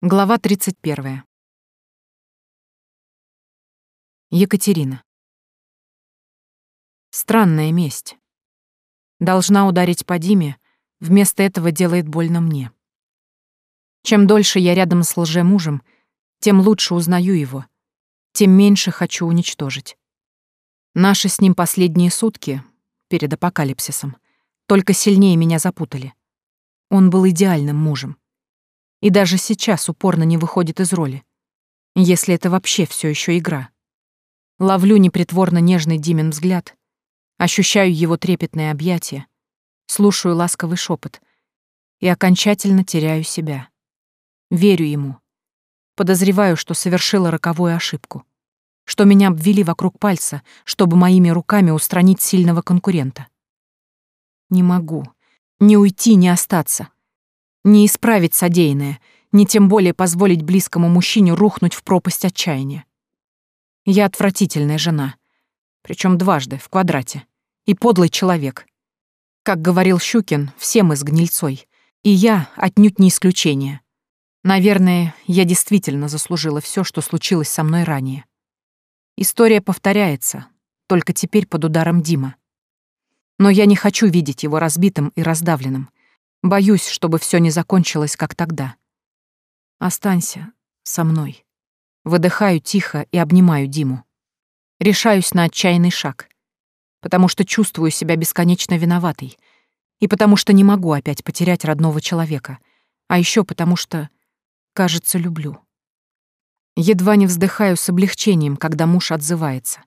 Глава 31. Екатерина. Странная месть. Должна ударить по Диме, вместо этого делает больно мне. Чем дольше я рядом с лже мужем, тем лучше узнаю его, тем меньше хочу уничтожить. Наши с ним последние сутки, перед апокалипсисом, только сильнее меня запутали. Он был идеальным мужем и даже сейчас упорно не выходит из роли. Если это вообще все еще игра. Ловлю непритворно нежный Димин взгляд, ощущаю его трепетное объятие, слушаю ласковый шепот и окончательно теряю себя. Верю ему. Подозреваю, что совершила роковую ошибку. Что меня обвели вокруг пальца, чтобы моими руками устранить сильного конкурента. Не могу. Не уйти, не остаться. Не исправить содеянное, не тем более позволить близкому мужчине рухнуть в пропасть отчаяния. Я отвратительная жена, причем дважды, в квадрате, и подлый человек. Как говорил Щукин, все мы с гнильцой, и я отнюдь не исключение. Наверное, я действительно заслужила все, что случилось со мной ранее. История повторяется, только теперь под ударом Дима. Но я не хочу видеть его разбитым и раздавленным. Боюсь, чтобы все не закончилось, как тогда. Останься со мной. Выдыхаю тихо и обнимаю Диму. Решаюсь на отчаянный шаг. Потому что чувствую себя бесконечно виноватой. И потому что не могу опять потерять родного человека. А еще потому что, кажется, люблю. Едва не вздыхаю с облегчением, когда муж отзывается.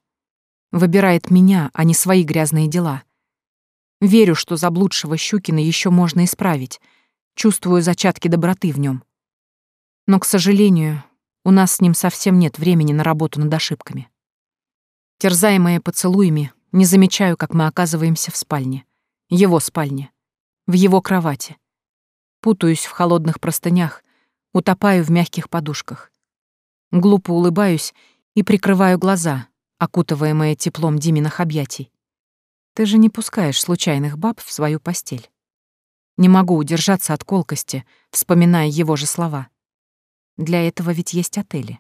Выбирает меня, а не свои грязные дела — Верю, что заблудшего Щукина еще можно исправить. Чувствую зачатки доброты в нем. Но, к сожалению, у нас с ним совсем нет времени на работу над ошибками. Терзаемые поцелуями, не замечаю, как мы оказываемся в спальне. Его спальне. В его кровати. Путаюсь в холодных простынях, утопаю в мягких подушках. Глупо улыбаюсь и прикрываю глаза, окутываемые теплом Диминых объятий. Ты же не пускаешь случайных баб в свою постель. Не могу удержаться от колкости, вспоминая его же слова. Для этого ведь есть отели.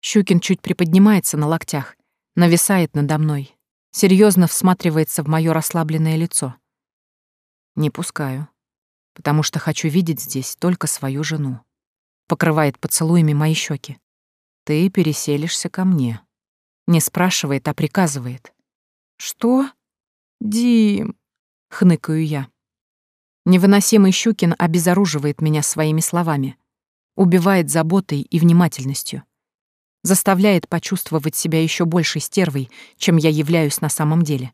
Щукин чуть приподнимается на локтях, нависает надо мной, серьезно всматривается в мое расслабленное лицо. Не пускаю, потому что хочу видеть здесь только свою жену. Покрывает поцелуями мои щеки. Ты переселишься ко мне. Не спрашивает, а приказывает. «Что? Дим!» — хныкаю я. Невыносимый Щукин обезоруживает меня своими словами, убивает заботой и внимательностью, заставляет почувствовать себя еще большей стервой, чем я являюсь на самом деле.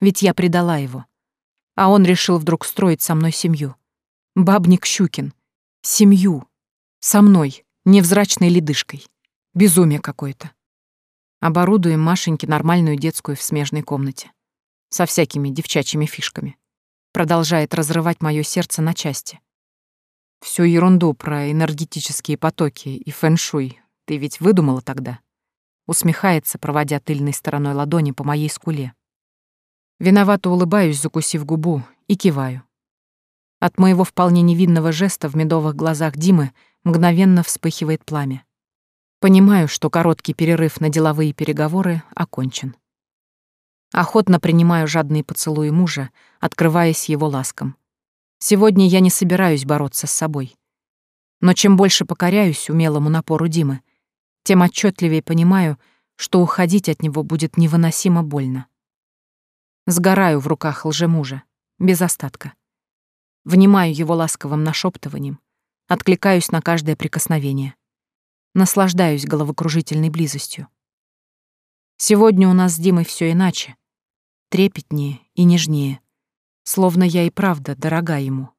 Ведь я предала его. А он решил вдруг строить со мной семью. Бабник Щукин. Семью. Со мной, невзрачной ледышкой. Безумие какое-то. Оборудуем Машеньке нормальную детскую в смежной комнате. Со всякими девчачьими фишками. Продолжает разрывать мое сердце на части. Всю ерунду про энергетические потоки и фэншуй ты ведь выдумала тогда. Усмехается, проводя тыльной стороной ладони по моей скуле. Виновато улыбаюсь, закусив губу, и киваю. От моего вполне невинного жеста в медовых глазах Димы мгновенно вспыхивает пламя. Понимаю, что короткий перерыв на деловые переговоры окончен. Охотно принимаю жадные поцелуи мужа, открываясь его ласкам. Сегодня я не собираюсь бороться с собой. Но чем больше покоряюсь умелому напору Димы, тем отчетливее понимаю, что уходить от него будет невыносимо больно. Сгораю в руках лжемужа, без остатка. Внимаю его ласковым нашептыванием, откликаюсь на каждое прикосновение — наслаждаюсь головокружительной близостью. Сегодня у нас с Димой все иначе, трепетнее и нежнее, словно я и правда дорога ему.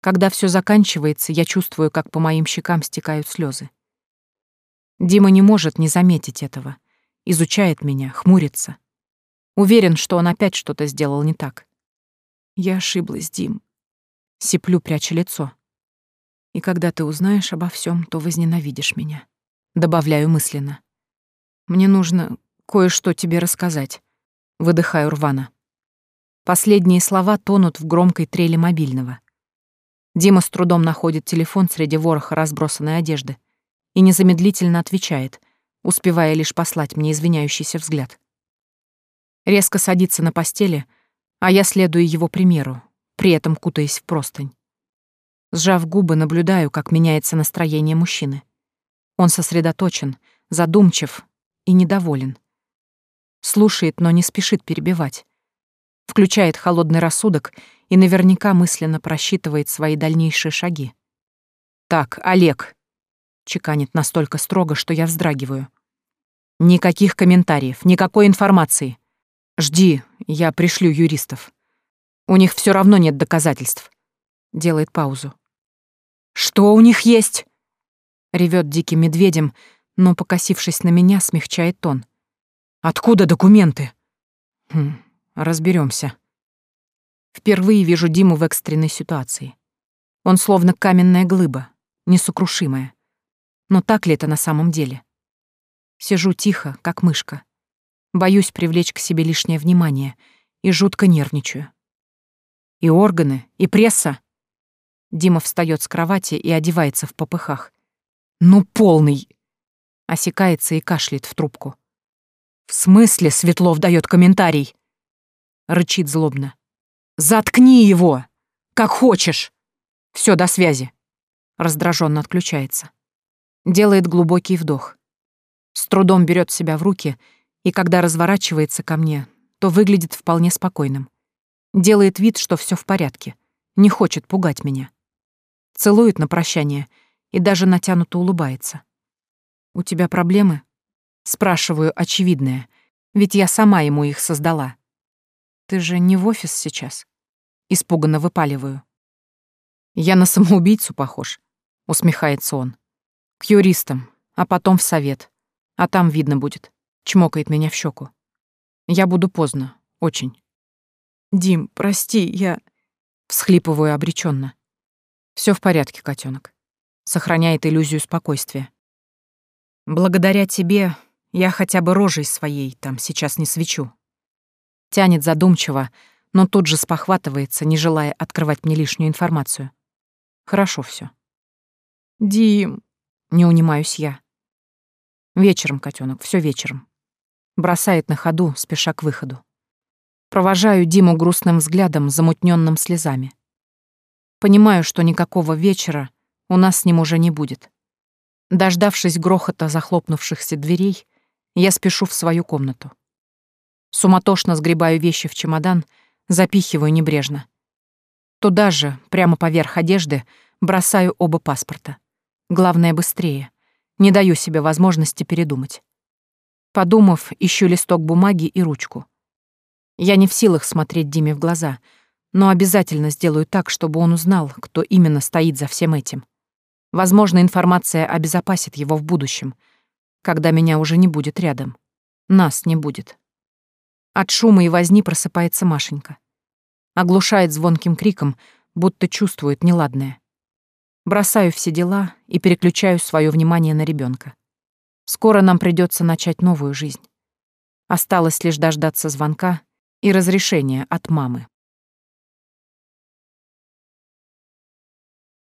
Когда все заканчивается, я чувствую, как по моим щекам стекают слезы. Дима не может не заметить этого, изучает меня, хмурится. Уверен, что он опять что-то сделал не так. Я ошиблась, Дим. Сиплю, пряча лицо и когда ты узнаешь обо всем, то возненавидишь меня. Добавляю мысленно. Мне нужно кое-что тебе рассказать. Выдыхаю рвано. Последние слова тонут в громкой трели мобильного. Дима с трудом находит телефон среди вороха разбросанной одежды и незамедлительно отвечает, успевая лишь послать мне извиняющийся взгляд. Резко садится на постели, а я следую его примеру, при этом кутаясь в простынь. Сжав губы, наблюдаю, как меняется настроение мужчины. Он сосредоточен, задумчив и недоволен. Слушает, но не спешит перебивать. Включает холодный рассудок и наверняка мысленно просчитывает свои дальнейшие шаги. «Так, Олег», — чеканит настолько строго, что я вздрагиваю. «Никаких комментариев, никакой информации. Жди, я пришлю юристов. У них все равно нет доказательств делает паузу. «Что у них есть?» — ревет диким медведем, но, покосившись на меня, смягчает тон. «Откуда документы?» «Хм, разберемся. Впервые вижу Диму в экстренной ситуации. Он словно каменная глыба, несокрушимая. Но так ли это на самом деле? Сижу тихо, как мышка. Боюсь привлечь к себе лишнее внимание и жутко нервничаю. И органы, и пресса Дима встает с кровати и одевается в попыхах. «Ну, полный!» Осекается и кашляет в трубку. «В смысле Светлов даёт комментарий?» Рычит злобно. «Заткни его! Как хочешь! Все, до связи!» Раздраженно отключается. Делает глубокий вдох. С трудом берет себя в руки и, когда разворачивается ко мне, то выглядит вполне спокойным. Делает вид, что все в порядке. Не хочет пугать меня целует на прощание и даже натянуто улыбается. «У тебя проблемы?» Спрашиваю очевидное, ведь я сама ему их создала. «Ты же не в офис сейчас?» Испуганно выпаливаю. «Я на самоубийцу похож», — усмехается он. «К юристам, а потом в совет. А там видно будет», — чмокает меня в щеку. «Я буду поздно, очень». «Дим, прости, я...» — всхлипываю обреченно. Все в порядке, котенок. Сохраняет иллюзию спокойствия. Благодаря тебе я хотя бы рожей своей там сейчас не свечу. Тянет задумчиво, но тут же спохватывается, не желая открывать мне лишнюю информацию. Хорошо все. Дим, не унимаюсь я. Вечером, котенок, все вечером. Бросает на ходу, спеша к выходу. Провожаю Диму грустным взглядом, замутненным слезами. Понимаю, что никакого вечера у нас с ним уже не будет. Дождавшись грохота захлопнувшихся дверей, я спешу в свою комнату. Суматошно сгребаю вещи в чемодан, запихиваю небрежно. Туда же, прямо поверх одежды, бросаю оба паспорта. Главное, быстрее. Не даю себе возможности передумать. Подумав, ищу листок бумаги и ручку. Я не в силах смотреть Диме в глаза — но обязательно сделаю так, чтобы он узнал, кто именно стоит за всем этим. Возможно, информация обезопасит его в будущем, когда меня уже не будет рядом. Нас не будет. От шума и возни просыпается Машенька. Оглушает звонким криком, будто чувствует неладное. Бросаю все дела и переключаю свое внимание на ребенка. Скоро нам придется начать новую жизнь. Осталось лишь дождаться звонка и разрешения от мамы.